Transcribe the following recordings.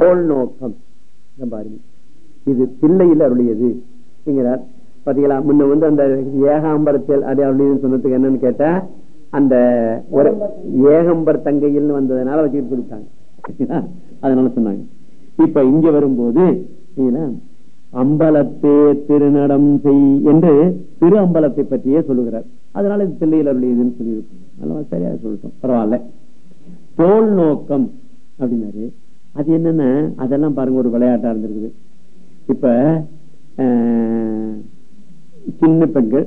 ஓல் நோக்கம் பாருங்க. இது பிள்ளையில் அருளியது. அப்படிங்கிறார். பாத்தீங்களா? முன்ன வந்து அந்த ஏகாம்பரத்தில் அது அருளியதுன்னு சொன்னதுக்கு என்னன்னு கேட்டா அந்த ஒரு ஏகம்பர் தங்கையில் வந்ததுனால வச்சுக்கிட்டு கொடுத்தாங்க. அதனால சொன்னாங்க. இப்ப இங்க வரும்போது அம்பலத்தே திருநடம் செய் என்று திரு அம்பலத்தை பற்றியே சொல்லுகிறார். அதனால இது பிள்ளையில் அருளியதுன்னு சொல்லியிருக்கோம் அதனால சரியா சொல்லிட்டோம். பரவாயில்ல. தோல் நோக்கம் அப்படின்னாரு. அது என்னன்னா அதெல்லாம் பாருங்க ஒரு விளையாட்டா இருந்திருக்குது. இப்ப சின்ன பெண்கள்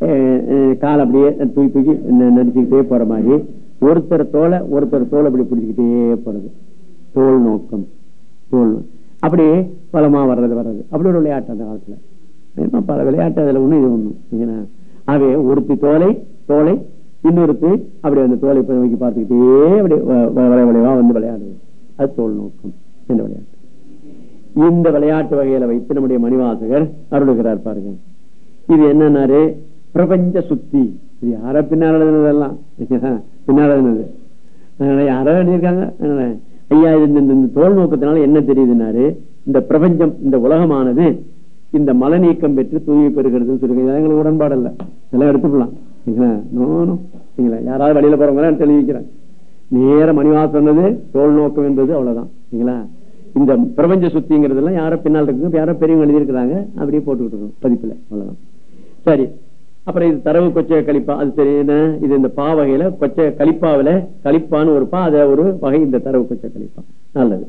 அஹ், கால் அப்படியே தூக்கி தூக்கி நடிச்சுக்கிட்டே போற மாதிரி ஒருத்தர் தோலை ஒருத்தர் தோலை அப்படி பிடிச்சிக்கிட்டே போறது. தோல் நோக்கம். தோல். அப்படி பலமா வர்றது வர்றது. அப்படி ஒரு விளையாட்டு அந்த காலத்துல. ஏன்னா பல விளையாட்டு அதுல ஒண்ணு இது ஒண்ணு. சரிங்களா? ஆகவே ஒருத்தி தோலை தோலை இன்னொருத்தி அப்படி அந்த தோலை போய் நோக்கி பார்த்துக்கிட்டே அப்படி வ- வ- வளை வளைவா வந்து விளையாடுவது அது தோல் நோக்கம். என்ற விளையாட்டு? இந்த விளையாட்டு வகையில வைத்து நம்முடைய மணிவாசகர் அருளுகிறார் பாருங்க. இது என்னன்னாரு? பிரபஞ்ச சுத்தி. இது யார பின்னால் எழுதுனதெல்லாம். பின்னால் எழுதுனது. யாரோ எழுதியிருக்காங்க? அதனால, ஐயா இந்த- தோல் நோக்கத்தினால என்ன தெரியுதுன்னாரு? இந்த பிரபஞ்சம் இந்த உலகமானது இந்த மல நீக்கம் பெற்று தூய்மை பெறுகிறதுன்னு சொல்லுங்க எங்களுக்கு உடன்பாடு இல்லை இதெல்லாம் எடுத்துக்கலாம். நோ, யாராவது வழியில போறவங்க தெளிவிக்கிறேன் நேர மணிவா சொன்னது தோல் நோக்கம் என்பது அவ்வளவுதான். சரிங்களா? இந்த பிரபஞ்ச சுத்திங்கிறதெல்லாம் யாரோ பின்னால் இருக்கு யாரோ பெரியவங்க எழுதியிருக்கிறாங்க அப்படியே போட்டுக்கிட்டு இருக்கோம் பதிப்புல. அவ்வளவுதான். சரி. அப்புறம் இது தரவு கொச்சை கழிப்பா அது சரி என்ன? இது இந்த பா வகையில கொச்சை கழிப்பாவில கழிப்பான்னு ஒரு பா அத ஒரு வகை இந்த தரவு கொச்சை கழிப்பா. நல்லது.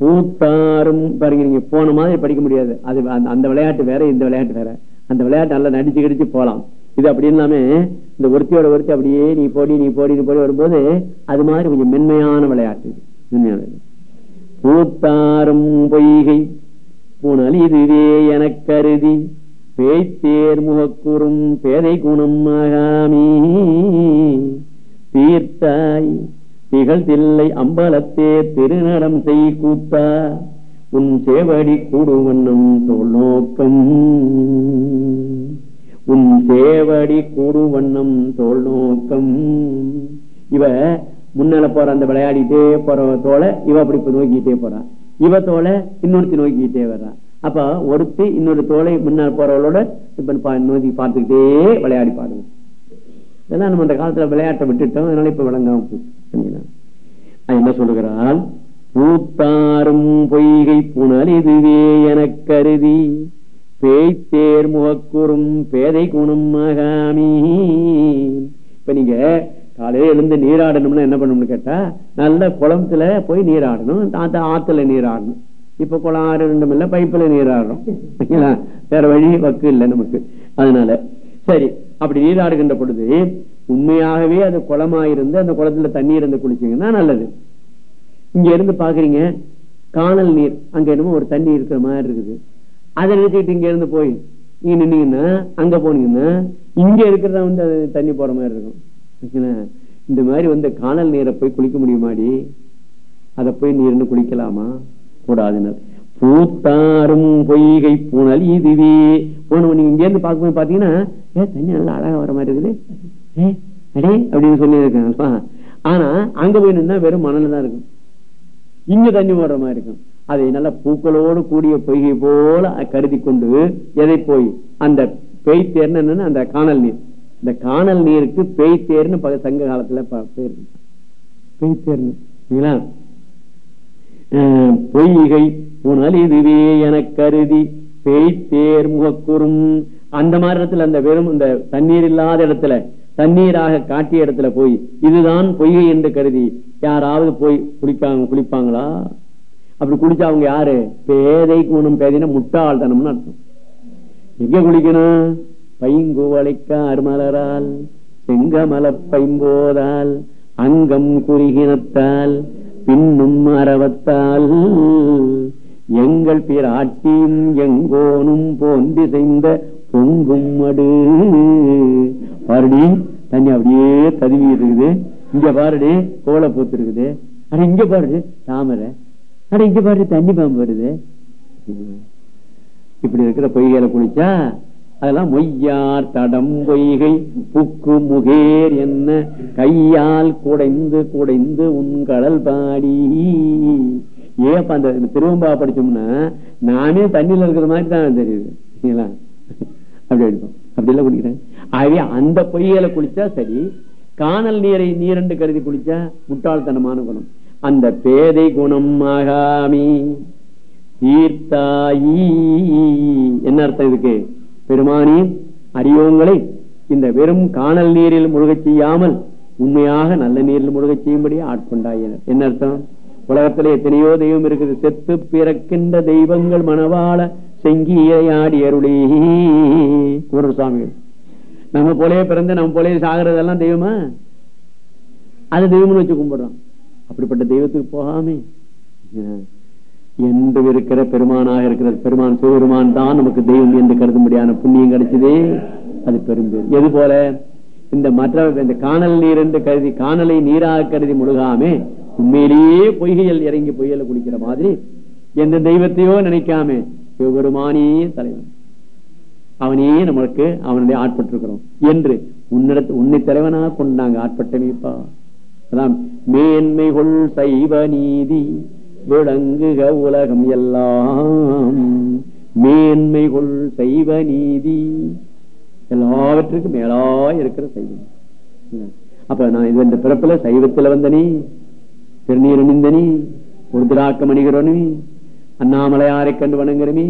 பூத்தாரும் பாருங்க நீங்க போன மாதிரி படிக்க முடியாது. அது அந்த- அந்த விளையாட்டு வேற இந்த விளையாட்டு வேற. அந்த விளையாட்டு நல்லா நடிச்சு கிடிச்சு போலாம். இது அப்படி இல்லாம இந்த ஒருத்தியோட ஒருத்தி அப்படியே நீ போடி நீ போடி நீ போடி வரும்போது அது மாதிரி கொஞ்சம் மென்மையான விளையாட்டு. மென்மையான பூத்தாரும் பொய்கை. புனல் இதுவே எனக் கருதி. பேய்த்தேர் முகக்குறும் பேதை குணம் ஆகாமி. தீர்த்தாய் திகழ்தில்லை அம்பலத்தே திருநடம் செய் கூத்தா. உன் சேவடி கூடுவண்ணம் தோல் நோக்கம். உன் தேவடி கூடு வண்ணம் தோல் நோக்கம். இவ முன்னால போற அந்த விளையாடிட்டே போற தோலை இவ அப்படி நோக்கிட்டே போறான் இவ தோலை இன்னொருத்தி நோக்கிட்டே வர்றான் அப்ப ஒருத்தி இன்னொரு தோலை முன்னால் போறவளோட இப்ப பா- நோக்கி பார்த்துக்கிட்டே விளையாடி பாருங்க. இதெல்லாம் நம்ம அந்த காலத்துல விளையாட்டை விட்டுட்டோம். அதனால இப்ப விளங்காம அது என்ன சொல்லுகிறாள் பூத்தாரும் பொய்கை புனல் இதுவே எனக் கருதி. பேய்த்தேர் முகக்குறும் பேதை குணம் மகாமி. இப்ப நீங்க காலையில எழுந்து நீராடணும்னா என்ன பண்ணணும்னு கேட்டா நல்ல குளத்துல போய் நீராடணும் ஆத்துல நீராடணும். இப்ப குளம் ஆறு ரெண்டும் இல்ல பைப்புல நீராடுறோம். வேற வழி வக்கு இல்லை நமக்கு. அதனால சரி அப்படி நீராடுகின்ற பொழுது உண்மையாகவே அது குளமாயிருந்து அந்த குளத்துல தண்ணி இருந்து குளிச்சீங்கன்னா நல்லது. இங்க இருந்து பாக்குறீங்க காணல் நீர். அங்க என்னமோ ஒரு தண்ணி இருக்கிற மாதிரி இருக்குது. அதை நிறுத்திட்டு இங்க இருந்து போய் நீங்க நின்னீங்கன்னா அங்க போனீங்கன்னா இங்க இருக்கிறதா வந்து அது தண்ணி போற மாதிரி இருக்கும். இந்த மாதிரி வந்து காணல் நீரை போய் குளிக்க முடியுமாடி அதை போய் நீர்னு குளிக்கலாமா? கூடாதுனர் பூத்தாரும் பொய்கை பூனல் இதுவே. போன நீங்க இங்க இருந்து பார்க்கும்போது பாத்தீங்கன்னா ஏ தண்ணி நல்லா அழகா வர மாதிரி இருக்குது. ஏ அடே அப்படின்னு சொல்லி இருக்காங்க ஆனா அங்க போய் நின்னா வெறும் மணல் தான் இருக்கும். இங்க தண்ணி ஓடுற மாதிரி இருக்கும். அதை நல்ல பூக்களோடு கூடிய பொய்கை போல கருதி கொண்டு எதை போய்? அந்த பெய்த்தேர்னு என்னன்னா அந்த காணல் நீர். இந்த காணல் நீருக்கு பெய்த்தேர்னு பக- சங்க காலத்துல பேர் பெய் பெய்த்தேர்னு சரிங்களா பொய்கை புனல் இதுவே என கருதி பேய்த்தேர் முகக்குறும். அந்த மாதிரி இடத்துல அந்த வெறும் இந்த தண்ணீர் இல்லாத இடத்துல தண்ணீராக காட்டிய இடத்துல போய் இதுதான் பொய்கை என்று கருதி யாராவது போய் குளிக்காங்க குளிப்பாங்களா? அப்படி குளிச்சா அவங்க யாரு? பேதை கூணும் பேதைனா முட்டாள்தனம்னு அர்த்தம். எங்க குளிக்கணும்? பைங்குவளைக்க அருமலரால் செங்கமல பைம்போதால் அங்கம் குறுகினத்தால் பின்னும் அறவத்தால் எங்கள் பேர் ஆட்டியும் எங்கோனும் போன்றி செய்த பொங்கும் மடு. பாருடி தண்ணி அப்படியே ததுவி இருக்குது. இங்க பாருடி கோலை பூத்து இருக்குது அட இங்க பாருடி தாமரை. ஆனா இங்க பாரு தண்ணி பாம்பு வருது. இப்படி இருக்கிற பொய்கையில குளிச்சா அதெல்லாம் மொய்யார் தடம் பொய்கை புக்கு முகேர் என்ன கையால் குடைந்து குடைந்து உன் கடல் பாடி. ஏப்ப அந்த திருவம்பா படிச்சோம்னா நானே தண்ணியில இருக்கிற மாதிரி தான் தெரியுது. அப்படி எடுப்போம். அப்படி எல்லாம் குடிக்கிறேன் ஆகவே அந்த பொய்கையில குளிச்சா சரி காணல் நீரை நீரண்டு கருதி குளிச்சா முட்டாள்தனமான குணம். அந்த பேதை குணம் ஆகாமி தீர்த்தாயி. என்ன அர்த்தம் இதுக்கு? பெருமானி அறியோங்களை இந்த வெறும் காணல் நீரில் முழுகச் செய்யாமல் உண்மையாக நல்ல நீரில் முழுகச் செய்யும்படி ஆட்கொண்டாயினர் என்ன அர்த்தம்? உலகத்துல எத்தனையோ தெய்வம் இருக்குது. செத்து பிறக்கின்ற தெய்வங்கள் மணவாள செங்கியாடி அருளே. குமரசுவாமிகள் நம்ம போலயே பிறந்து நம்ம போலே சாகிறதெல்லாம் தெய்வமா? அது தெய்வம்னு வச்சு கும்பிடுறோம். அப்படிப்பட்ட தெய்வத்துக்கு போகாமே. என்று இருக்கிற பெருமானாக இருக்கிற பெருமான் சிவபெருமான் தான் நமக்கு தெய்வம் என்று கருதும்படியான புண்ணியம் கிடைச்சதே. அது பெரும்பேர் எது போல? இந்த மற்ற இந்த காணல் நீர் என்று கருதி காணலை நீராக கருதி முழுகாமே உண்மையிலேயே பொய்கையில் இறங்கி பொய்யல குடிக்கிற மாதிரி எந்த தெய்வத்தையோ நினைக்காம. சிவபெருமானே தலைவன். அவனே நம்மளுக்கு அவனுடைய ஆட்பட்டிருக்கிறோம். என்று உன்னிடத்து உன்னை தலைவனாக கொண்டாங்க ஆட்பட்டமைப்பா அதான் மேன்மைகொள் சைவ நீதி விளங்குக உலகம் எல்லாம். மேன்மைகொள் சைவ நீதி. எல்லாவற்றுக்கும் மேலா இருக்கிற சைவம். அப்ப நான் இது இந்த பிறப்புல சைவத்துல வந்தனி திருநீர் அணிந்தனி உருதிராக்க மணிகிறனி அண்ணாமலையாரை கண்டு வணங்குறமே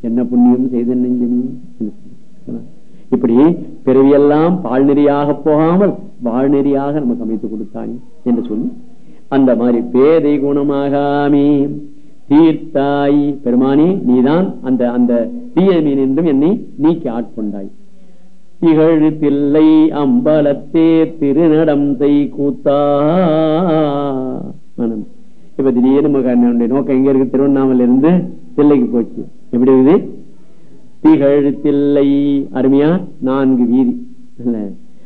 என்ன புண்ணியம் செய்த நெஞ்சனி இப்படி பிறவியெல்லாம் பால்நெறியாக போகாமல் வாழ்நெறியாக நமக்கு அமைத்து கொடுத்தானே என்று சொல்லி அந்த மாதிரி பேதை குணமாகாமே தீர்த்தாய் பெருமானி நீதான் அந்த அந்த தீய மீன் என்றும் என்னை நீக்கி ஆட்கொண்டாய். திகழ் தில்லை அம்பலத்தே திருநடம் செய் கூத்தா. மனம். இப்ப திடீர்னு நமக்கு நோக்கம் எங்க இருக்கு? திருவண்ணாமலை இருந்து தில்லைக்கு போச்சு. எப்படி இருக்குது? திகழ்த்தில்லை. அருமையா? நான்கு வீதி.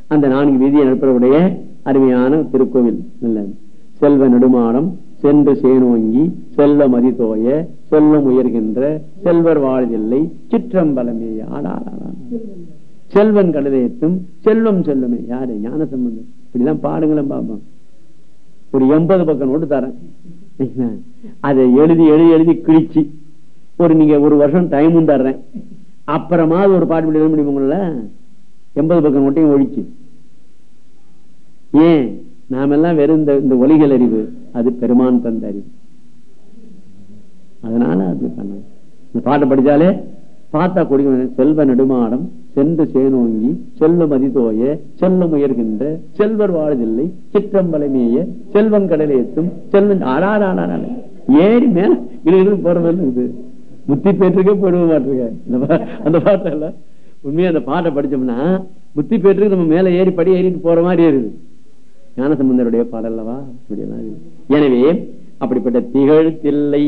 அந்த நான்கு வீதியை நடப்பவருடைய அருமையான திருக்கோவில். இல்ல செல்வ நெடுமாடம் சென்று சேனோங்கி செல்வ மதித்தோய செல்ல உயர்கின்ற செல்வர் வாழ்தில்லை சிற்றம்பலமே. செல்வன் கழுதையத்தும் செல்வம் செல்வமே. யாரு? ஞான சம்பந்தம் இப்படிலாம் பாடுங்களும் பார்ப்போம் ஒரு எண்பது பக்கம் நோட்டு தரேன். அதை எழுதி எழுதி எழுதி கிழிச்சு. ஒரு நீங்க ஒரு வருஷம் டைமும் தர்றேன். அப்புறமா ஒரு பாட்டு எழுத முடியும் எண்பது பக்கம் மட்டும் ஒழிச்சு. ஏன்? நாமெல்லாம் வெறும் இந்த இந்த ஒலிகள் அறிவு. அது பெருமான் தந்த அறிவு. அதனால அது பண்ண. இந்த பாட்டை படிச்சாலே பார்த்தா கொடுக்க செல்வ நெடுமாடம் சென்று சேனோங்கி செல்லும் அதிதோய செல்லும் உயர்கின்ற செல்வர் வாழ்தில்லை சிற்றம்பலமேய செல்வம் கடலேத்தும் செல்வன் ஆடாடாடாட ஏறி மேல போறது இது. புத்தி பேற்றுக்கே போயிடுவ மாட்டிருக்க அந்த பாட்டல உண்மையா அந்த பாட்டை படிச்சோம்னா புத்தி பேற்றுக்கு நம்ம மேல ஏறி படி ஏறிட்டு போற மாதிரி இருக்குது. ஞானசம்பந்தருடைய பாடல்லவா? எனவே அப்படிப்பட்ட திகழ் தில்லை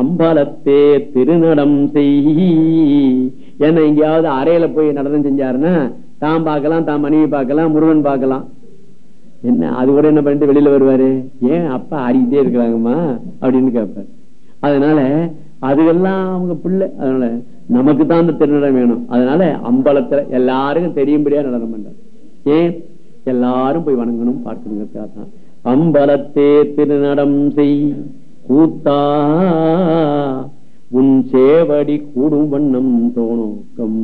அம்பலத்தே திருநடம் செய். ஏன்னா எங்கேயாவது அறையில போய் நடனம் செஞ்சாருன்னா தாம் பார்க்கலாம் தாம் மனைவி பார்க்கலாம் முருகன் பார்க்கலாம். என்ன அது கூட என்ன பண்ணிட்டு வெளியில வருவாரு? ஏன் அப்பா ஆடிக்கிட்டே இருக்கிறாங்கம்மா அப்படின்னு கேட்பாரு. அதனால அதுக்கெல்லாம் அவங்க பிள்ளை. அதனால நமக்கு தான் அந்த திருநடம் வேணும். அதனால அம்பலத்துல எல்லாருக்கும் தெரியும்படியா நடனம் பண்ற ஏன்? எல்லாரும் போய் வணங்கணும் பார்க்கணுங்கிறதுக்காக தான் அம்பலத்தே திருநடம் செய் கூத்தா உன் சேவடி கூடும் வண்ணம் தோணோக்கம்.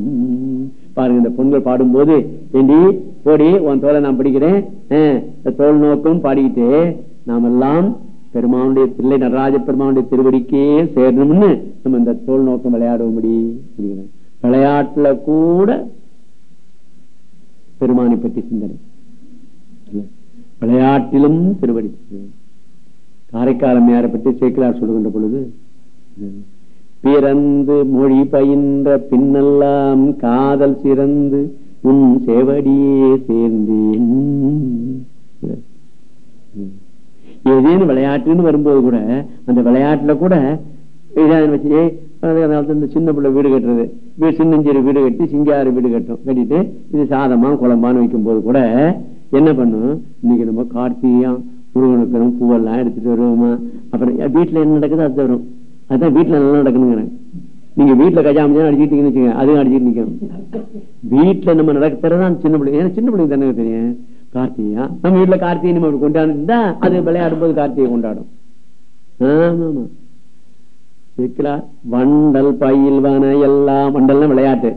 பாருங்க இந்த பொங்கல் பாடும்போது ஏண்டி போடி உன் தோலை நான் படிக்கிறேன். தோல் நோக்கம் பாடிக்கிட்டு நாம் எல்லாம் பெருமானுடைய தில்லை நடராஜ பெருமானுடைய திருவடிக்கே சேரணும்னு நம்ம இந்த தோல் நோக்கம் விளையாடும்படி விளையாட்டுல கூட பெருமானை பற்றி சிந்தனை. விளையாட்டிலும் திருவடி. காரைக்காலம் யாரை பற்றி சேக்கிலார் சொல்லுகின்ற பொழுது பிறந்து மொழி பயின்ற பின்னெல்லாம் காதல் சிறந்து உன் சேவடியே சேர்ந்தேன். ஏதேனும் விளையாட்டுன்னு வரும்போது கூட அந்த விளையாட்டுல கூட வச்சு இந்த சின்ன பிள்ளை வீடு கட்டுறது சின்னஞ்சிறு வீடு கட்டி சிங்காறு வீடு கட்டும் கட்டிட்டு இது சாதமா குழம்பான்னு வைக்கும் போது கூட என்ன பண்ணும்? இன்னைக்கு நம்ம கார்த்திகம் முருகனுக்கணும் பூவெல்லாம் எடுத்துட்டு வருவோமா? அப்புறம் வீட்டுல என்ன நடக்குது? அது வரும். அதுதான் வீட்டுல நல்லா நடக்கணுங்கிறேன். நீங்க வீட்டுல கஜாமஜா அடிச்சுட்டீங்கன்னு வச்சுக்கோங்க அதுவும் அடிச்சுட்டு நிக்கணும். வீட்டுல நம்ம நடக்கிறதான் சின்ன பிள்ளைங்க ஏன்னா சின்ன பிள்ளைங்க தானே தெரியும். கார்த்திகா நம்ம வீட்டுல கார்த்திகை நம்ம கொண்டாடுதா அது விளையாடும் போது கார்த்திகை கொண்டாடும் ஆமா வண்டல் பயில்வன எல்லாம் வண்டல்னா விளையாட்டு.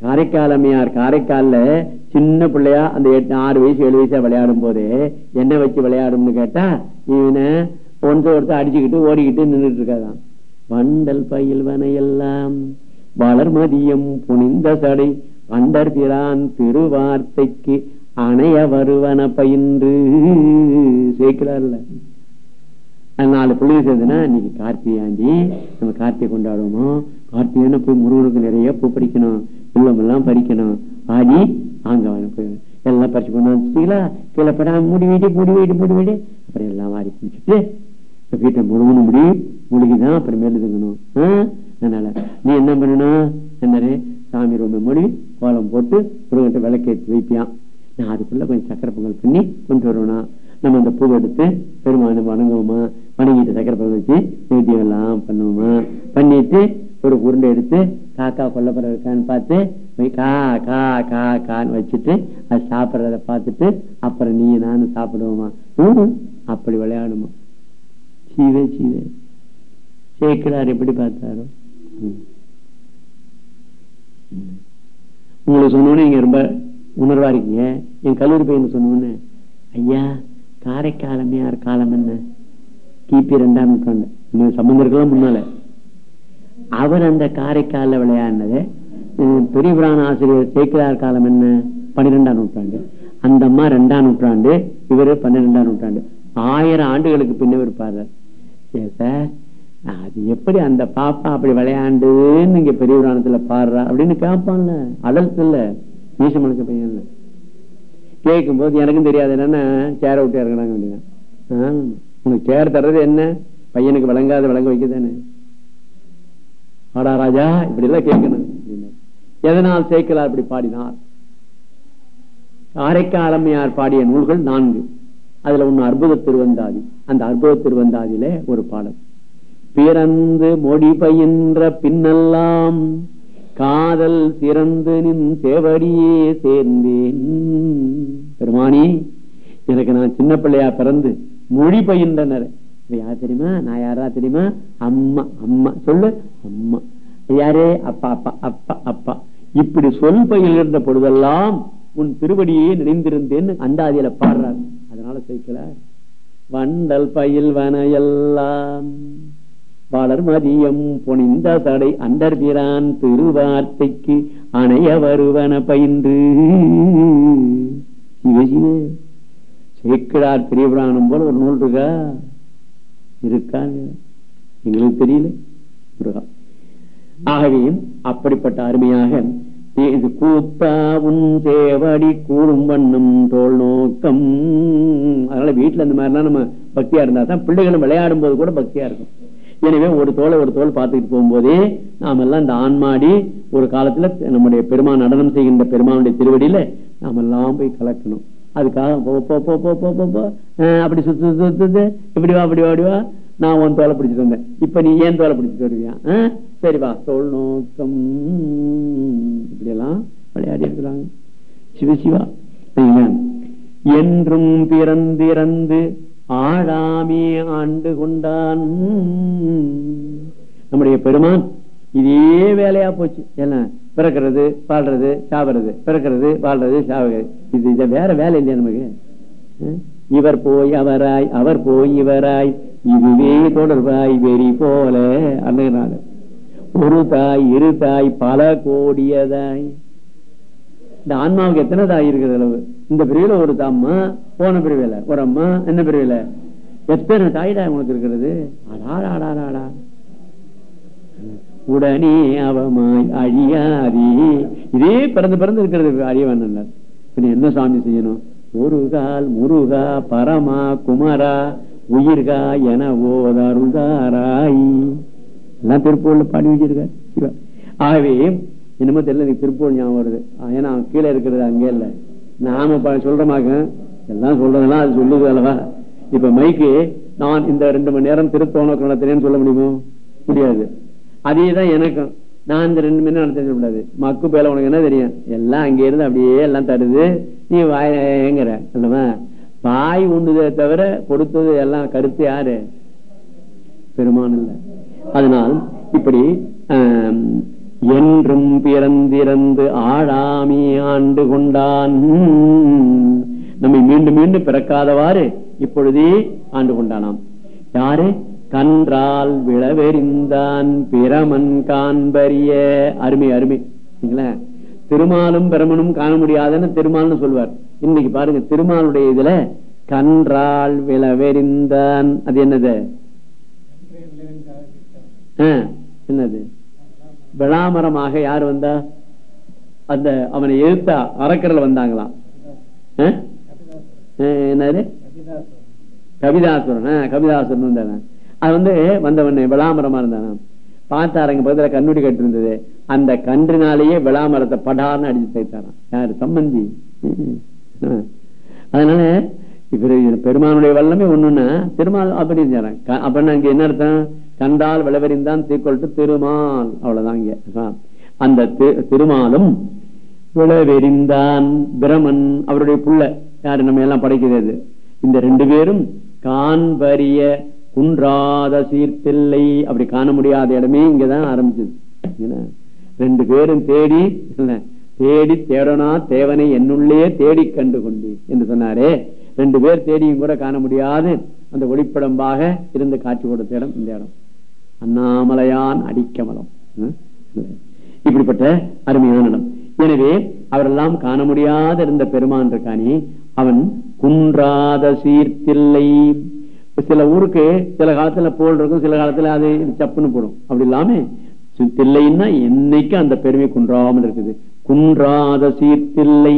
காரைக்காலமையார் காரைக்கால்ல சின்ன பிள்ளையா அந்த எட்டு ஆறு வயசு ஏழு வயசா விளையாடும் போதே என்ன வச்சு விளையாடும்னு கேட்டா இவனை ஒன்று ஒருத்தர் அடிச்சுக்கிட்டு ஓடிக்கிட்டு நின்றுட்டு இருக்காதான். வண்டல் பயில்வன எல்லாம் வளர்மதியம் புனிந்த சடை வண்டர் பிரான் திருவார்த்தைக்கு அணைய வருவன பயின்று. சேர்க்கிறார்ல நாலு பிள்ளைங்க சேர்ந்துனா இன்னைக்கு கார்த்திகாண்டி நம்ம கார்த்திகை கொண்டாடுவோமோ? கார்த்திகைன்னு போய் முருகனுக்கு நிறைய பூ பறிக்கணும். இல்லம் எல்லாம் பறிக்கணும் ஆடி அங்க போய் எல்லாம் பறிச்சு கொண்டு வந்துட்டீங்களா கீழே படம் மூடி வீடு மூடி வீடு மூடி வீடு. அப்புறம் எல்லாம் வாரி பிடிச்சிட்டு வீட்டை முழுகணும் முடி முழுகிதான் அப்புறம் மேல அதனால நீ என்ன பண்ணணும்? என்ன சாமி ரொம்ப மொழி கோலம் போட்டு முருகன்ட்டு விளக்கேற்றி வைப்பியான் நான் அதுக்குள்ள கொஞ்சம் சக்கரை பொங்கல் பண்ணி கொண்டு வருவேனா? நம்ம அந்த பூவை எடுத்து பெருமான வணங்குவோமா? வணங்கிட்டு சக்கரை பொங்கல் வச்சு நைட்டியம் எல்லாம் பண்ணுவோமா? பண்ணிட்டு ஒரு உருண்டை எடுத்து காக்கா கொல்லப்பட இருக்கான்னு பார்த்து கா கா கா கான்னு வச்சுட்டு அது சாப்பிட்றத பார்த்துட்டு அப்புறம் நீ நானும் சாப்பிடுவோமா? அப்படி விளையாடுமா சீவே சீவே. சேர்க்கிறார் எப்படி பார்த்தாரோ? உங்களுக்கு சொன்னோன்னு நீங்க ரொம்ப உணர்வா இருக்கீங்க என் கல்லூரி பையன் சொன்னோன்னு ஐயா காரைக்காலமையார் காலம் என்ன? கிபி ரெண்டாம் நூற்றாண்டு. சம்பந்தருக்கெல்லாம் முன்னால. அவர் அந்த காரைக்கால விளையாடினது பெரிய புராண ஆசிரியர் சேக்கிரார் காலம் என்ன? பன்னிரெண்டாம் நூற்றாண்டு. அந்த அம்மா ரெண்டாம் நூற்றாண்டு இவரு பன்னிரெண்டாம் நூற்றாண்டு. ஆயிரம் ஆண்டுகளுக்கு பின்னே இருப்பாரு சார் அது எப்படி அந்த பாப்பா அப்படி விளையாண்டுன்னு இங்க பெரிய புராணத்துல பாடுறா அப்படின்னு கேட்பான்ல மீசம் இல்ல பையன் இல்லை. கேட்கும் போது எனக்கும் தெரியாது என்னன்னா சேர விட்டு இறங்கினாங்க அப்படின்னா. உனக்கு சேர் தர்றது என்ன? பையனுக்கு விளங்காத விளங்க வைக்கதானே. ஆடா ராஜா இப்படி எல்லாம் கேட்கணும் எதனால் சேர்க்கலார் இப்படி பாடினார்? காரைக்காலமையார் பாடிய நூல்கள் நான்கு. அதுல ஒண்ணு அற்புத திருவந்தாதி. அந்த அற்புத திருவந்தாதியில ஒரு பாடல். பிறந்து மொழி பயின்ற பின்னெல்லாம் காதல் சிறந்து நின் சேவடியே சேர்ந்தேன். பெருமானி எனக்கு நான் சின்ன பிள்ளையா பிறந்து மொழி பயின்றனர். யார் தெரியுமா? நான் யாரா தெரியுமா? அம்மா அம்மா. சொல்லு. அம்மா. யாரே? அப்பா அப்பா அப்பா அப்பா. இப்படி சொல் பயில்கின்ற பொழுதெல்லாம் உன் திருவடியே நினைந்திருந்தேன்னு அந்தாதியில பாடுறாரு. அதனால சேர்க்கல வண்டல் பயில் எல்லாம் வளர் மதியம் பொனிந்த தடை அண்டர் பிரான் திருவார்த்தைக்கு அணைய வருவன பயின்று. சேக்கிழார் சேக்கிடார் போல ஒரு நூல் இருக்கா? இருக்கா? எங்களுக்கு தெரியல. முருகா. ஆகவே அப்படிப்பட்ட அருமையாக இது கூத்தா தேவடி சேவடி கூடும் வண்ணம் தோல் நோக்கம். அதனால வீட்டுல இந்த மாதிரிலாம் நம்ம பக்தியா இருந்தா தான் பிள்ளைகளும் விளையாடும் போது கூட பக்தியா இருக்கும். எனவே ஒரு தோலை ஒரு தோல் பார்த்துக்கிட்டு போகும்போதே நாம எல்லாம் இந்த ஆன்மாடி ஒரு காலத்துல நம்முடைய பெருமாள் நடனம் செய்கின்ற பெருமானுடைய திருவடியில நாம் எல்லாம் போய் கலக்கணும். அதுக்காக போ போ போ போ போ போ அப்படி சுத்து சுத்து இப்படி வா அப்படி வாடி வா. நான் உன் தோலை பிடிச்சிட்டு வந்தேன். இப்ப நீ ஏன் தோலை பிடிச்சிட்டு வருவியா? சரி வா. தோல் நோக்கம். இப்படி எல்லாம் விளையாடி இருக்கிறாங்க. சிவசிவா என்றும் பிறந்திறந்து ஆழாமே ஆண்டு கொண்டான். நம்முடைய பெருமான் இதே வேலையா போச்சு. என்ன? பிறக்கிறது வாழ்றது சாப்பிடுறது பிறக்கிறது வாழ்றது சாவுகிறது இது வேற வேலை இல்லையா நமக்கு? இவர் போய் அவராய் அவர் போய் இவராய். இதுவே தொடர்பாய் வெறி போல அன்னையனால ஒரு தாய் இரு தாய் பல கோடியதாய். இந்த ஆன்மாவுக்கு எத்தனை தாய் இருக்கிற அளவு? இந்த பிரிவில ஒரு தாம்மா போன பிரிவில. ஒரு அம்மா என்ன பிரிவில? எத்தனை தாயிடா உனக்கு இருக்கிறது? அடாடாடாடா உடனே அவமாய் அழியாதி. இதே பிறந்து பிறந்து இருக்கிறது அழியவன் என்ன சாமி செய்யணும்? முருகால் முருகா பரமா குமரா உயிர்கா என ஓதருதாராய் எல்லாம் திருப்பூர்ல பாடி வச்சிருக்கார் சிவா. ஆகவே என்னமோ தெரியல எனக்கு திருப்பூர் ஞாபகம் வருது. ஏன்னா கீழே இருக்கிறது அங்கே இல்ல. நாம சொல்றமாக எல்லாம் சொல்றதெல்லாம் அது சொல்லுது அல்லவா? இப்ப மைக்கு நான் இந்த ரெண்டு மணி நேரம் திருத்தோண நடத்தினேன்னு சொல்ல முடியுமோ? முடியாது. அதே தான் எனக்கும். நான் இந்த ரெண்டு மணி நேரம் நடத்த மக்கு பேல உனக்கு என்ன தெரியும்? எல்லாம் அங்கே இருந்து அப்படியே எல்லாம் தருது நீ வாயங்கிற அல்லவா? வாய் உண்டுதே தவிர கொடுத்தது எல்லாம் கருத்து யாரு? பெருமான் இல்ல. அதனால் இப்படி ஆஹ் என்றும் பிறந்திறந்து ஆழாமி ஆண்டு கொண்டான். நம்மை மீண்டும் மீண்டும் பிறக்காதவாறு இப்பொழுதே ஆண்டு கொண்டானாம். யாரு? கன்றால் விளவெறிந்தான் பிரமன் காண்பரிய அருமை அருமை. திருமாலும் பிரமனும் காண முடியாதுன்னு திருமால்னு சொல்வார். இன்னைக்கு பாருங்க திருமாலுடைய இதுல கன்றால் விளவெறிந்தான் அது என்னது? என்னது? விளாமரமாக யார் வந்தா? அந்த அவனை எதிர்த்த அறக்கடல் வந்தாங்களாம். என்னது? கவிதாசுரன் கவிதாசுரன் வந்தானே அது வந்து வந்தவன் விளாமரமா இருந்தானா பார்த்தாரங்க பக்கத்துல கண்ணுடி கட்டு இருந்தது. அந்த கன்றினாலேயே விளாமரத்தை படார்னு அடிச்சு சேர்த்தாராம் யாரு? சம்பந்தி. அதனால இவரு பெருமானுடைய வல்லமே ஒண்ணுன்னா திருமால் அப்படி இருந்தாராம் அப்ப அப்படின்னா அங்க என்ன அர்த்தம்? கண்டால் விளவறிந்தான் தீக்கொள்ட்டு திருமால். அவ்வளவுதான் இங்க. அந்த திருமாலும் விளவெறிந்தான் பிரமன் அவருடைய புள்ள. யாரு? நம்ம எல்லாம் படைக்கிறது இந்த ரெண்டு பேரும் காண்பரிய குன்றாத சீர்த்தில்லை. அப்படி காண முடியாத இடமே இங்கதான் ஆரம்பிச்சது. என்ன? ரெண்டு பேரும் தேடி என்ன? தேடி தேடனா தேவனை என்னுள்ளே தேடி கண்டு கொண்டு என்று சொன்னாரே. ரெண்டு பேர் தேடியும் கூட காண முடியாது. அந்த ஒளிப்படம்பாக இருந்து காட்சி கொடுத்த இடம் இந்த இடம். அண்ணாமலையான் அடிக்கமலம். இப்படிப்பட்ட அருமையான இடம் எனவே அவரெல்லாம் காண முடியாத இருந்த பெருமான் இருக்கானே அவன் குன்றாத சீர்த்தில்லை. சில ஊருக்கு சில காலத்துல போல் இருக்கும் சில காலத்துல அது சப்புன்னு போடும். அப்படி இல்லாம தில்லைன்னா என்னைக்கு அந்த பெருமை குன்றாமல் இருக்குது? குன்றாத சீர்த்தில்லை.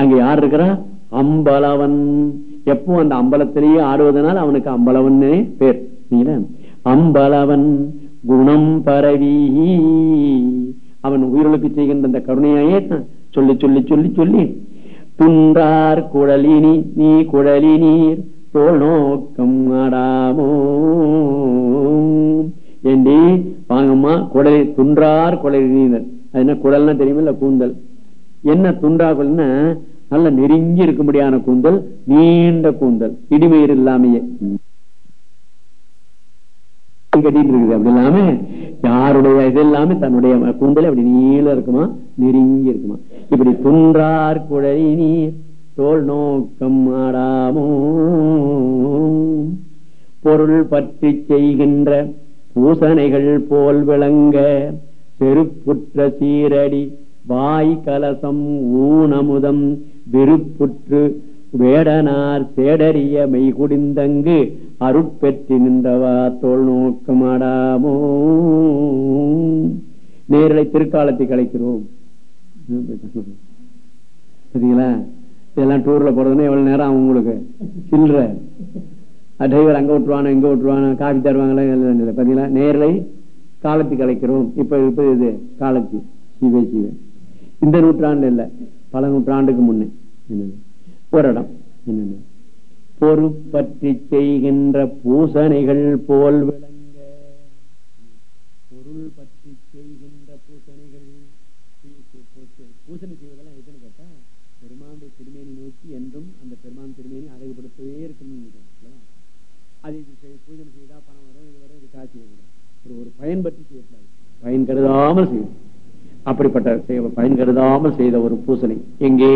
அங்க யார் இருக்கிறா? அம்பலவன். எப்போ அந்த அம்பலத்திலேயே ஆடுவதனால் அவனுக்கு அம்பலவன் பேர். சரிங்களா? அம்பலவன் குணம் பரவி. அவன் உயிர்களுக்கு செய்கின்ற அந்த கருணையாயே சொல்லி சொல்லி சொல்லி சொல்லி. துன்றார் குழலினி நீ குழலி நீர் தோல் நோக்கம் ஆடாமோ ஏண்டி? வாங்கம்மா குடலி துன்றார் குழலி நீர் அது என்ன குடல்னா தெரியுமில்ல கூந்தல். என்ன துன்றா குழல்னா நல்ல நெருங்கி இருக்கும்படியான கூந்தல் நீண்ட கூந்தல் இடிமயிர் இல்லாமையே கட்டிட்டு இருக்குது. அப்படி இல்லாம யாருடைய இது இல்லாம தன்னுடைய கூந்தல் அப்படி நீள இருக்குமா? நெருங்கி இருக்குமா? இப்படி துன்றார் குழலி நீர் தோல் நோக்கம் ஆடாமோ? பொருள் பற்றி செய்கின்ற பூசணைகள் போல் விளங்க பெருப்புற்ற சீரடி வாய் கலசம் ஊனமுதம் விருப்புற்று வேடனார் தேடறிய மெய்குடிந்தங்கு அருட்பெற்றி நின்றவா தோல் நோக்கமாடாமோ? நேரலை திருக்காலத்தை கலைக்கிறோம். சரிங்களா? இதெல்லாம் டூர்ல போறதுன்னா எவ்வளவு நேரம் ஆகும் உங்களுக்கு? சில்லற. டிரைவர் அங்க விட்டுருவானோ இங்க விட்டுருவானோ காஃபி தருவாங்களா இல்லை. பாத்தீங்களா நேரலை காலத்தை கலைக்கிறோம். இப்ப இப்ப இது? காலத்தி. சிவே சிவே. இந்த நூற்றாண்டு இல்ல. பல நூற்றாண்டுக்கு முன்னே. என்னது? ஒரு இடம் என்னது? பொறுப்பற்றி செய்கின்ற பூசணைகள் போல் விளங்க. பொருள் பற்றி செய்கின்ற பூசணைகள். பூசணை செய்வதெல்லாம் எதுன்னு கேட்டா பெருமானுடைய திருமேனி நோக்கி என்றும் அந்த பெருமான் திருமேனி அழகுபடுத்தவே இருக்கணும்னு? அது இது பூஜனை செய்தா பணம் வரும் இது வரும் இது காசு ஒரு பயன் பற்றி செய்யக்கூடாது. பயன் கருதாமல் செய்யும் அப்படிப்பட்ட பயன் கருதாமல் செய்த ஒரு பூசனை எங்கே?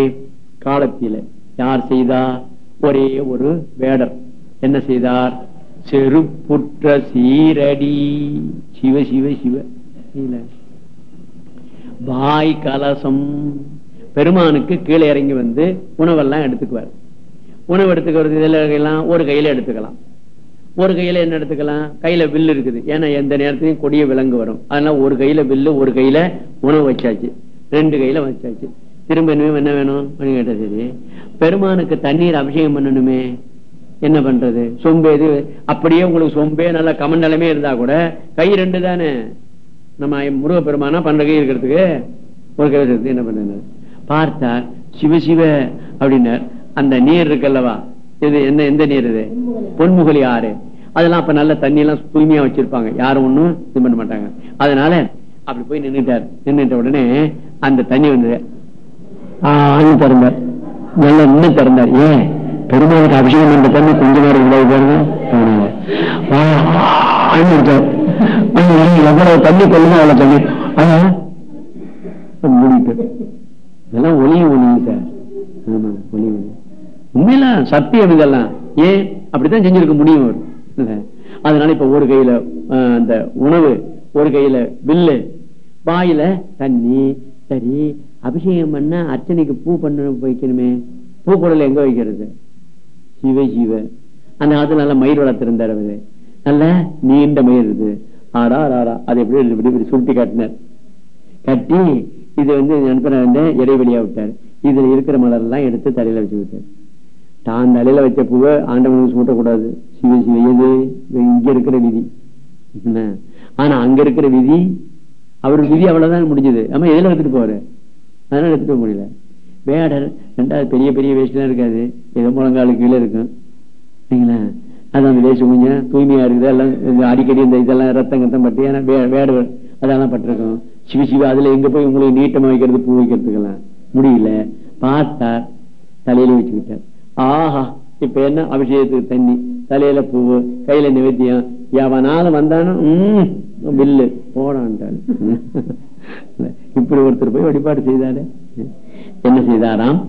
காலத்தில. யார் செய்தார்? ஒரே ஒரு வேடர். என்ன செய்தார்? செருப்புற்ற சீரடி. சிவ சிவ சிவ. வாய் கலசம். பெருமானுக்கு கீழே இறங்கி வந்து உணவெல்லாம் எடுத்துக்குவார். உணவு எடுத்துக்கிறது இதெல்லாம் ஒரு கையில எடுத்துக்கலாம். ஒரு கையில என்ன எடுத்துக்கலாம்? கையில வில்லு இருக்குது. ஏன்னா எந்த நேரத்திலையும் கொடிய விலங்கு வரும். அதனால ஒரு கையில வில்லு ஒரு கையில உணவு வச்சாச்சு. ரெண்டு கையில வச்சாச்சு. திரும்ப இனிமே என்ன வேணும்? அப்படின்னு கேட்டா பெருமானுக்கு தண்ணீர் அபிஷேகம் பண்ணணுமே. என்ன பண்றது? சொம்பு எது? அப்படியே உங்களுக்கு சொம்பே நல்ல கமண்டலமே இருந்தா கூட கை ரெண்டு தானே. நம்ம முருகப்பெருமானா பண்ற கை இருக்கிறதுக்கு ஒரு கை வச்சிருக்கு. என்ன பண்றது? பார்த்தார் சிவ சிவ அப்படின்னார். அந்த நீர் இருக்குல்லவா? இது என்ன எந்த நீர் இது? பொன்முகலி ஆறு. அதெல்லாம் அப்ப நல்ல தண்ணி எல்லாம் தூய்மையா வச்சிருப்பாங்க. யாரும் ஒண்ணும் இது பண்ண மாட்டாங்க. அதனால அப்படி போய் நின்றுட்டார் நின்னுட்ட உடனே அந்த தண்ணி வந்து ஆண் திறந்தார் நல்ல இன்னும் திறந்தார் ஏன்? பெருமாளுக்கு அபிஷேகம் பண்ற தண்ணி கொஞ்ச நேரம் இவ்வளவு எவ்வளவு தண்ணி கொள்ளுங்க அவ்வளவு தண்ணி. ஆனா இதெல்லாம் ஒளியும் ஒளியும் சார். ஆமா ஒளி ஒளி உண்மையெல்லாம் சத்தியம் இதெல்லாம். ஏன்? அப்படித்தான் செஞ்சிருக்க முடியும் அவர். அதனால இப்ப ஒரு கையில ஆஹ், அந்த உணவு ஒரு கையில வில்லு வாயில தண்ணி சரி அபிஷேகம் பண்ண அர்ச்சனைக்கு பூ பண்ண வைக்கணுமே. பூ எங்க வைக்கிறது? சிவ சிவ. அந்த காலத்துல நல்ல மயிர் வளர்த்திருந்தார் அவரு. நல்ல நீண்ட மயிர் இது. ஆடா ஆடா அதை எப்படி இப்படி சுருட்டி காட்டினார். கட்டி இது வந்து நண்பனை வந்து இடைவெளியா விட்டார். இதுல இருக்கிற மலர் எல்லாம் எடுத்து தலையில வச்சு விட்டார். தான் தலையில வச்ச பூவை ஆண்டவனுக்கு சூட்டக்கூடாது சிவ சிவ எது? இங்க இருக்கிற விதி. ஆனா அங்க இருக்கிற விதி அவர் விதி அவ்வளவுதான் முடிஞ்சது. ஆமா எதுல எடுத்துட்டு போற அதனால எடுத்துட்டு போக முடியல. வேடர் ரெண்டாவது பெரிய பெரிய வேஷ்டிலாம் இருக்காது. ஏதோ முழங்காலு கீழே இருக்கும். சரிங்களா? அது அந்த வேஷ்டி கொஞ்சம் தூய்மையா இருக்குது. எல்லாம் அடிக்கடி இந்த இதெல்லாம் ரத்தம் கத்தம் பட்டு. ஏன்னா வே- வேடு அதெல்லாம் பட்டிருக்கும். சிவி சிவி அதுல எங்க போய் உங்களுக்கு நீட்டமா வைக்கிறது பூ வைக்கிறதுக்கெல்லாம்? முடியல. பார்த்தார். தலையில வச்சுக்கிட்டார். ஆஹா! இப்ப என்ன? அபிஷேகத்துக்கு தண்ணி. தலையில பூவு கையில நிவேத்தியம். எவனாலும் வந்தானும் பில்லு போடான்ட்டார். இப்படி ஒருத்தர் போய் வழிபாடு செய்தாரு. என்ன செய்தாராம்?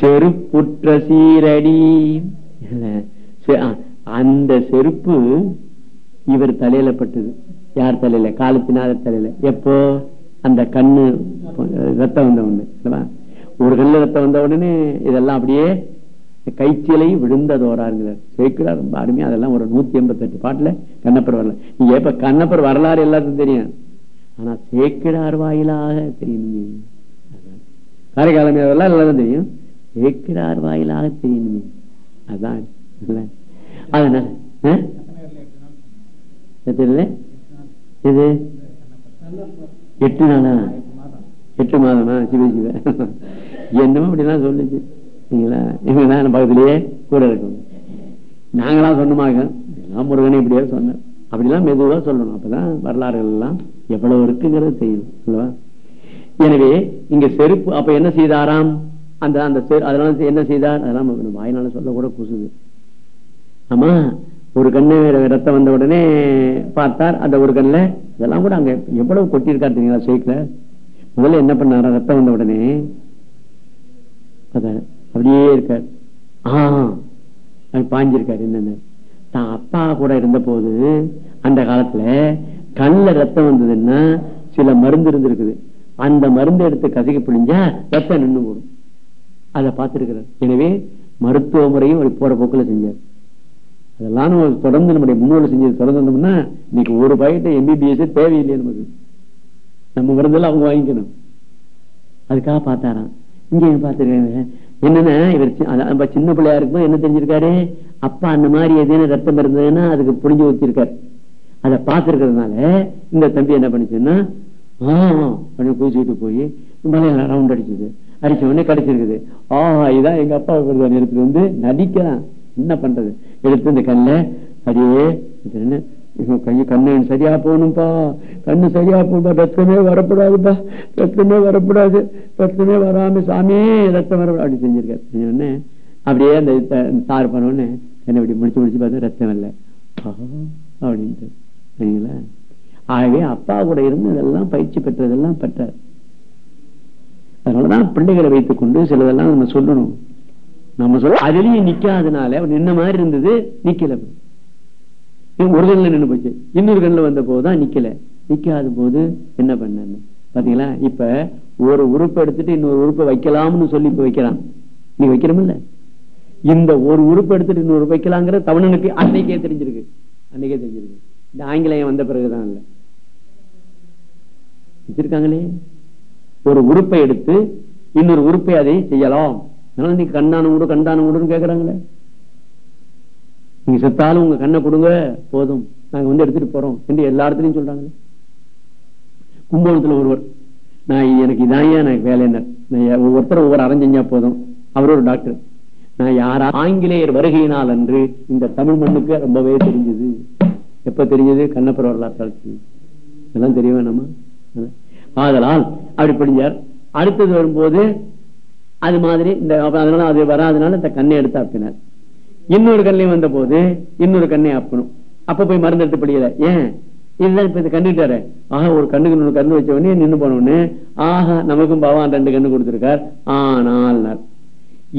செருப்புற்ற சீரடி. அந்த செருப்பு இவர் தலையில பட்டது. யார் தலையில? காலத்தினாத தலையில. எப்போ? அந்த கண்ணு ரத்தம் வந்த உடனே ஒரு கண்ணு ரத்தம் வந்த உடனே இதெல்லாம் அப்படியே கைச்சிலை விழுந்ததோராருங்கிறார். சேர்க்கிறார் ரொம்ப அருமையா. அதெல்லாம் ஒரு நூத்தி எண்பத்தி எட்டு பாட்டுல கண்ணப்பர் வரல நீங்க எப்ப கண்ணப்பர் வரலாறு எல்லாத்துக்கும் தெரியும். ஆனா சேக்கிடார் வாயிலாக தெரியணுமே காரைக்காலமே அதெல்லாம் எல்லாரும் தெரியும். சேக்கிடார் வாயிலாக தெரியணுமே அதான் அதனால தெரியல இது எட்டு நாளா? எட்டு மாதமா? சிவ சிவ. என்னமோ அப்படிலாம் சொல்லுச்சு. சரிங்களா இவங்க பக்கத்திலேயே கூட இருக்கும் நாங்களாம் சொன்னமாக எல்லாம் முருகனை இப்படியே சொன்னேன். அப்படிலாம் மெதுவா சொல்லணும். அப்பதான் வரலாறுகள் எல்லாம் எவ்வளவு இருக்குங்கிறது தெரியும் அல்லவா? எனவே இங்க செருப்பு அப்ப என்ன செய்தாராம்? அந்த அந்த செரு- அதனால என்ன செய்தார்? அதெல்லாம் வாயினால சொல்ல கூட குசுது. ஆமா ஒரு கண்ணு ரத்தம் வந்த உடனே பார்த்தார். அந்த ஒரு கண்ணுல இதெல்லாம் கூட அங்க எவ்வளவு கொட்டியிருக்காரு தெரியுங்களா சேர்க்கல முதல்ல என்ன பண்ணாரா? ரத்தம் வந்த உடனே அப்படியே இருக்கார். ஆஹ் பாஞ்சிருக்காரு என்னன்னு. தான் அப்பா கூட இருந்த போது அந்த காலத்துல கண்ணுல ரத்தம் வந்ததுன்னா சில மருந்து இருந்திருக்குது. அந்த மருந்து எடுத்து கசக்கி பிழிஞ்சா ரத்தம் நின்று போடும் அதை பார்த்திருக்கிறார். எனவே மருத்துவ முறையும் அவர் போற போக்குல செஞ்சார். அதெல்லாம் நம்ம தொடர்ந்து நம்முடைய முன்னோடு செஞ்சது தொடர்ந்து வந்தோம்னா இன்னைக்கு ஒரு பாக்கெட் எம்பிபிஎஸ் தேவையில்லையே நமக்கு. நம்ம மருந்தெல்லாம் அவங்க வாங்கிக்கணும். அதுக்காக பார்த்தாராம். இங்க பார்த்திருக்காங்க என்னன்னா இவர் நம்ம சின்ன பிள்ளையா இருக்கும்போது என்ன தெரிஞ்சிருக்காரு? அப்பா அந்த மாதிரி எதுன்னு ரத்தம் இருந்ததுன்னா அதுக்கு புரிஞ்சு ஊத்திருக்காரு அதை பார்த்திருக்கிறதுனால இந்த தம்பி என்ன பண்ணுச்சுன்னா ஆஹ் குதிச்சுட்டு போய் மலையில ரவுண்ட் அடிச்சது. அடிச்ச உடனே கிடைச்சிருக்குது. ஆஹா இதான் எங்க அப்பா விருதான் எடுத்துட்டு வந்து நடிக்கலாம் என்ன பண்றது? எடுத்து இந்த கண்ணுல அடியே கை கண்ணு சரியா போகணும்பா. கண்ணு சரியா போகும்பா ரத்தமே வரக்கூடாதுப்பா ரத்தமே வரக்கூடாது ரத்தமே வராம சாமி ரத்தம் வர அப்படி செஞ்சிருக்காரு. செஞ்ச உடனே அப்படியே அந்த தார் சாறு பண்ண உடனே என்ன இப்படி முடிச்சு முடிச்சு பார்த்து ரத்தம் இல்லை ஆஹா, அப்படின்ட்டு. சரிங்களா ஆகவே அப்பா கூட இருந்து இதெல்லாம் பயிற்சி பெற்றதெல்லாம் பெற்றார். அதனாலதான் பிள்ளைகளை வைத்துக் கொண்டு சிலதெல்லாம் நம்ம சொல்லணும். நம்ம சொல்ல அதுலயும் நிக்காதனால நின்ன மாதிரி இருந்தது நிக்கல. ஒரு கண்ணில் நின்னு போச்சு. இன்னொரு கண்ணுல வந்த போதுதான் நிக்கல. நிக்காத போது என்ன பண்ணு பாத்தீங்களா? இப்ப ஒரு உறுப்பை எடுத்துட்டு இன்னொரு உறுப்பை வைக்கலாம்னு சொல்லி இப்ப வைக்கிறான். நீ வைக்கிறமில்ல. இந்த ஒரு உறுப்பு எடுத்துட்டு இன்னொரு வைக்கலாங்கிற தமிழனுக்கு அன்னைக்கே தெரிஞ்சிருக்கு. அன்னைக்கே தெரிஞ்சிருக்கு. இந்த ஆங்கிலேயம் வந்த பிறகுதான் இல்ல. வச்சிருக்காங்களே? ஒரு உறுப்பை எடுத்து இன்னொரு உறுப்பை அதை செய்யலாம். அதனால நீ கண்ணான விடு கண்டான விடுன்னு கேட்கறாங்களே நீங்க செத்தாலும் உங்க கண்ணை கொடுங்க போதும். நாங்க வந்து எடுத்துட்டு போறோம் என்று எல்லா இடத்துலயும் சொல்றாங்க கும்பகோணத்துல ஒருவர் நான் எனக்கு இதான் எனக்கு வேலை என்ன? நான் ஒவ்வொரு அரைஞ்செஞ்சா போதும். அவர் ஒரு டாக்டர். நான் யாரா ஆங்கிலேயர் வருகையினால் அன்று இந்த தமிழ் மண்ணுக்கு ரொம்பவே தெரிஞ்சது. எப்ப தெரிஞ்சது? கண்ணப்பர் வரலாற்று இதெல்லாம் தெரிய வேணாமா ஆதலால் அப்படி படிஞ்சார். அடுத்தது வரும்போது அது மாதிரி இந்த அதனால அது வராதனால இந்த கண்ணை எடுத்து அப்பினார் இன்னொரு கண்ணையும் வந்த போது இன்னொரு கண்ணை அப்பணும் அப்ப போய் மருந்து எடுத்து படிக்கல. ஏன்? இதுதான் இப்ப இது கண்டுட்டாரு ஆஹா ஒரு கண்ணுக்கு இன்னொரு கண்ணு வச்ச உடனே நின்னு போன ஆஹா நமக்கும் பவான் ரெண்டு கண்ணு கொடுத்துருக்கார். ஆனால்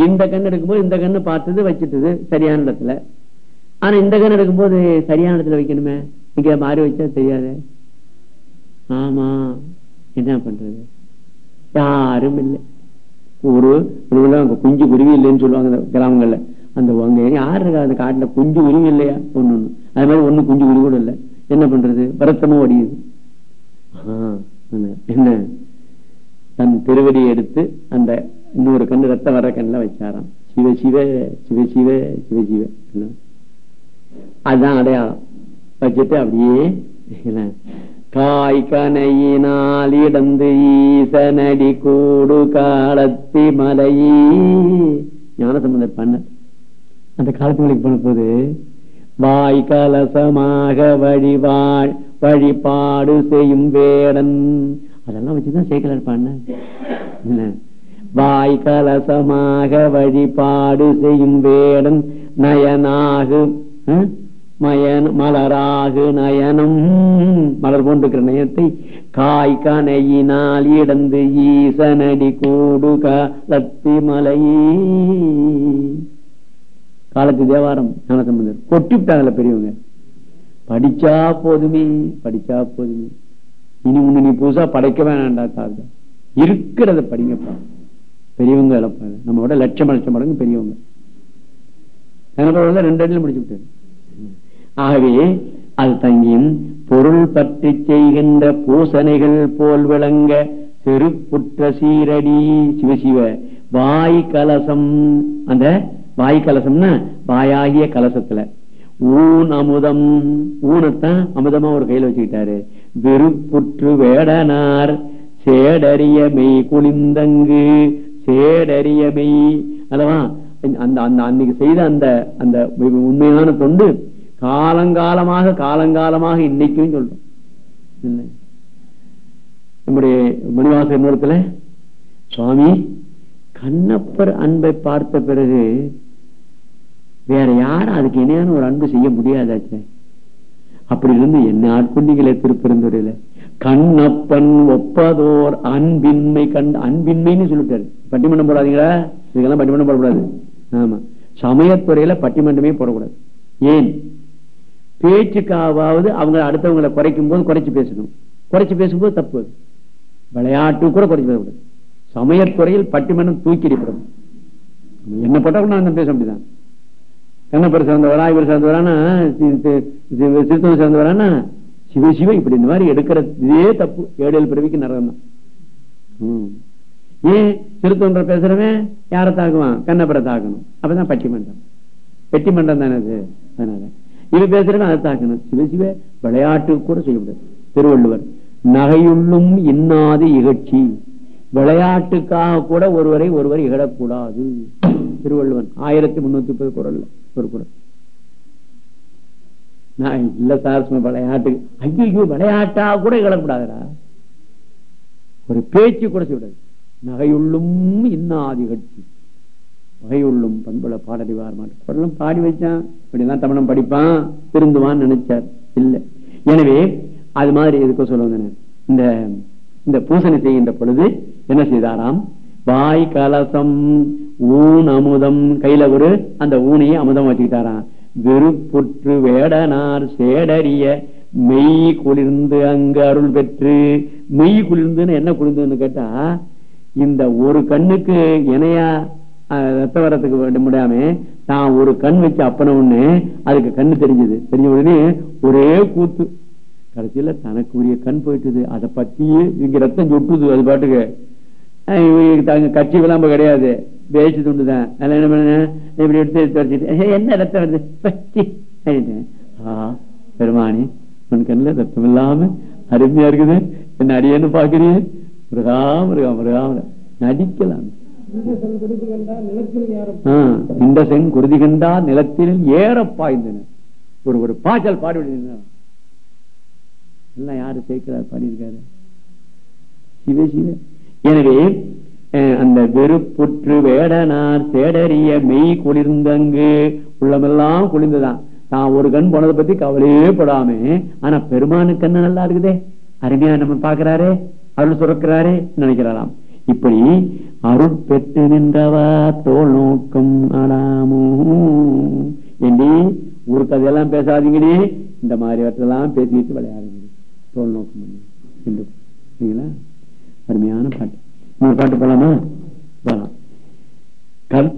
இந்த கண்ணு எடுக்கும்போது இந்த கண்ணு பார்த்தது வச்சுட்டது சரியான இடத்துல. ஆனா இந்த கண்ணு எடுக்கும்போது சரியான இடத்துல வைக்கணுமே? இங்க மாறி வச்சா தெரியாது. ஆமா. என்ன பண்றது? யாரும் இல்லை. ஒரு குஞ்சு குருவி இல்லைன்னு சொல்லுவாங்க கிராமங்கள்ல. அந்த அங்க யாரு இருக்கா? அந்த காட்டுல குஞ்சு குருவி இல்லையா? ஒண்ணு ஒண்ணு. அது மாதிரி ஒண்ணு குஞ்சு குருவி கூட இல்லை. என்ன பண்றது? வருத்தமும் ஒடியுது ஆஹ், என்ன தன் திருவடியை எடுத்து அந்த இன்னொரு கண்ணு ரத்தம் வர்ற கண்ணுல வச்சாராம். சிவ சிவ சிவ சிவ சிவ சிவ என்ன? அதுதான் அடையாளம் வச்சுட்டு அப்படியே காய் கனையினால் இடந்து ஈசனடி கூடு காலத்தி மலையி. ஞான சம்பந்த பண்ண. அந்த காலத்து மலைக்கு போன போது வாய் கலசமாக வழிவாழ் வழிபாடு செய்யும் வேடன். அதெல்லாம் வச்சுதான் சேக்கலர் பண்ண. வாய் கலசமாக வழிபாடு செய்யும் வேடன். நயனாகும் மயன் மலராகு நயனம் மலர் போன்றிருக்கிற நயத்தை காய் கனையினால் இடந்து ஈசனடி கூடு கலத்தி மலை. காலத்து தேவாரம் ஞானசம்பந்தர். கொட்டிவிட்டாங்கல்ல பெரியவங்க. படிச்சா போதுமே படிச்சா போதுமே. இனி ஒண்ணு நீ புதுசா படைக்க வேணாண்டா காது இருக்கிறத படிங்கப்பா. பெரியவங்க நம்ம விட லட்சம் லட்சம் மடங்கு பெரியவங்க. ரெண்டு அடியில் முடிச்சு விட்டாரு. ஆகவே அது தங்கியும் பொருள் பற்றி செய்கின்ற பூசணைகள் போல் விளங்க செருப்புற்ற சீரடி சிவசிவ வாய் கலசம். அந்த வாய் கலசம்னா வாயாகிய கலசத்துல. ஊன் அமுதம். ஊனத்தான் அமுதமா ஒரு கையில வச்சுக்கிட்டாரு. வெறுப்புற்று வேடனார். சேடறிய மெய் குளிந்தங்கு சேடறிய மெய். அல்லவா? அந்த அந்த அன்னைக்கு செய்த அந்த அந்த உண்மையான தொண்டு காலங்காலமாக காலங்காலமாக இன்னைக்கும் சொல்றோம். நம்முடைய மணிவாச நூலத்துல சுவாமி கண்ணப்பர் அன்பை பார்த்த பிறகு வேற யாரும் அதுக்கு இணையான ஒரு அன்பு செய்ய முடியாதாச்சே. அப்படி இருந்து என்ன ஆட்கொண்டீங்களே திருப்பெருந்துறையில கண்ணப்பன் ஒப்பதோர் அன்பின்மை கண் அன்பின்மைன்னு சொல்லிட்டாரு. பட்டிமன்றம் போடாதீங்களா? இதுக்கெல்லாம் பட்டிமன்றம் போடக்கூடாது. ஆமா. சமயத்துறையில பட்டிமன்றமே போடக்கூடாது. ஏன்? பேச்சுக்காவது அவங்க அடுத்தவங்களை குறைக்கும் போது குறைச்சு பேசணும். குறைச்சு பேசும்போது தப்பு. விளையாட்டு கூட குறைச்சு பேசக்கூடாது. சமயத்துறையில் பட்டிமன்றம் தூக்கி அடிப்படும் என்ன போட்டா கூட நான் பேச முடியுதான் கண்ணப்பர் சேர்ந்தவரா இவர் சேர்ந்தவரானா சிறுத்தவர் சேர்ந்தவரானா? சிவ சிவ இப்படி இந்த மாதிரி எடுக்கிற இதே தப்பு ஏழு பிறவிக்கு நரகம் தான். ஏன் சிறுத்தொன்ற பேசுறவன் யாரை தாக்குவான்? கண்ணப்பரை தாக்கணும். அப்பதான் பட்டிமன்றம். பெட்டிமன்றம் தானே அது? அதனால. இது பேசுறவன் அதை தாக்கணும் சிவ சிவ விளையாட்டு கூட செய்யக்கூடாது திருவள்ளுவர் நகையுள்ளும் இன்னாது இகழ்ச்சி. விளையாட்டுக்காக கூட ஒருவரை ஒருவர் இகழக்கூடாது. திருவள்ளுவன் ஆயிரத்தி முன்னூத்தி முப்பது குரல்ல ஒரு குரல். நான் இல்ல சார் விளையாட்டு. ஐயோ விளையாட்டா கூட இகழக்கூடாதுடா. ஒரு பேச்சு கூட செய்யக்கூடாது. நகையுள்ளும் இன்னாதி கட்சி வகையுள்ளும் பண்புல பாடறிவார் மாட்டேன் பாடி வச்சான் இப்படிதான் தமிழம் படிப்பான் திருந்துவான்னு நினைச்சார். இல்ல. எனவே அது மாதிரி எதுக்கு சொல்லுவாங்க. இந்த இந்த பூசணி செய்கின்ற பொழுது என்ன செய்தாராம்? வாய் கலசம் ஊன் அமுதம் கையில ஒரு அந்த ஊனையை அமுதம் வச்சுக்கிட்டாராம். வெறுப்புற்று வேடனார் சேடறிய மெய் குளிர்ந்து அங்கு அருள் பெற்று மெய் குளிர்ந்துன்னு என்ன குளிர்ந்துன்னு கேட்டா இந்த ஒரு கண்ணுக்கு இணையா ரத்த வரத்துக்கு வேண்ட முடியாம நான் ஒரு கண் வச்சு அப்பன ஒண்ணு அதுக்கு கண்ணு தெரிஞ்சது. தெரிஞ்ச உடனே ஒரே கூத்து. கடைசியில தனக்கு உரிய கண் போயிட்டுது. அதை பத்தியே இங்க ரத்தம் சொட்டுது அது பாட்டுக்கு. அஹ் தாங்க கட்சி விளம்ப கிடையாது. பேச்சு துண்டுதான் அதெல்லாம் என்ன பண்ண? இப்படி எடுத்து எடுத்து வச்சுட்டு என்ன ரத்தம் வருது? பத்தி ஆ பெருமானி உன் கண்ணுல ரத்தம் இல்லாம அருமையா இருக்குது. என்ன அடியன்னு பாக்குறீங்க முருகா முருகா முருகா. நடிக்கலாம். இந்த சென் குருதி கண்டா நிலத்தில் ஏற பாய்ந்தன. ஒரு ஒரு பாய்ச்சல் பாடி எல்லாம் யாரு சேர்க்கிறார் பாடியிருக்காரு? சிவ சிவ. எனவே அந்த வெறுப்புற்று வேடனார் சேடறிய மெய் குளிர்ந்தங்கு உள்ளமெல்லாம் குளிர்ந்துதான் நான் ஒரு கண் போனதை பத்தி கவலையே படாம. ஆனா பெருமானு கண்ணு நல்லா இருக்குதே. அருமையா நம்ம பாக்குறாரு அருள் சுரக்கிறாரு. நினைக்கிறாராம். இப்படி அருள் பெற்று நின்றவா தோல் நோக்கம் ஆடாமோ ஏண்டி ஒரு கதையெல்லாம் பேசாதீங்கடி. இந்த மாதிரி மாதிரிவற்றெல்லாம் பேசிட்டு விளையாடுங்க தோல் நோக்கம் என்று. சரிங்களா? அருமையான பாட்டு. இன்னொரு பாட்டு போலாமா? போலாம். கல்